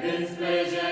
this pleasure.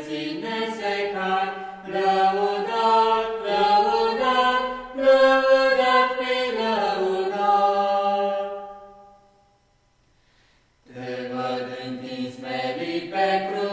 Amen.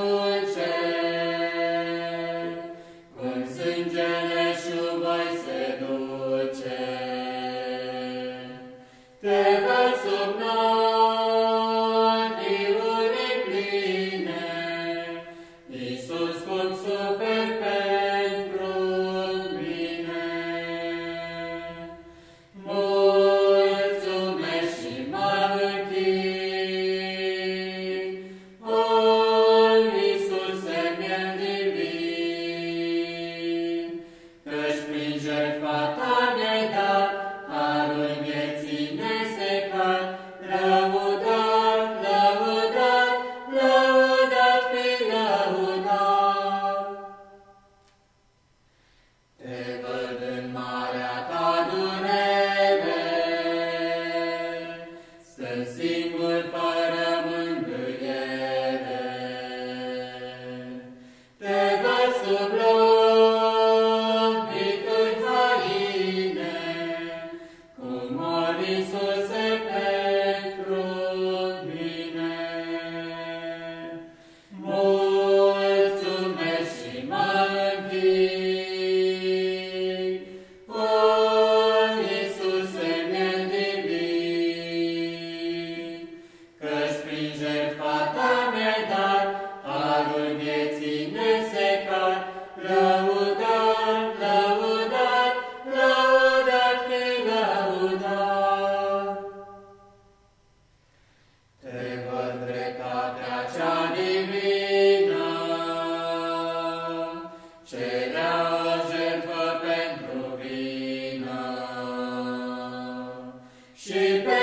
Singur fără She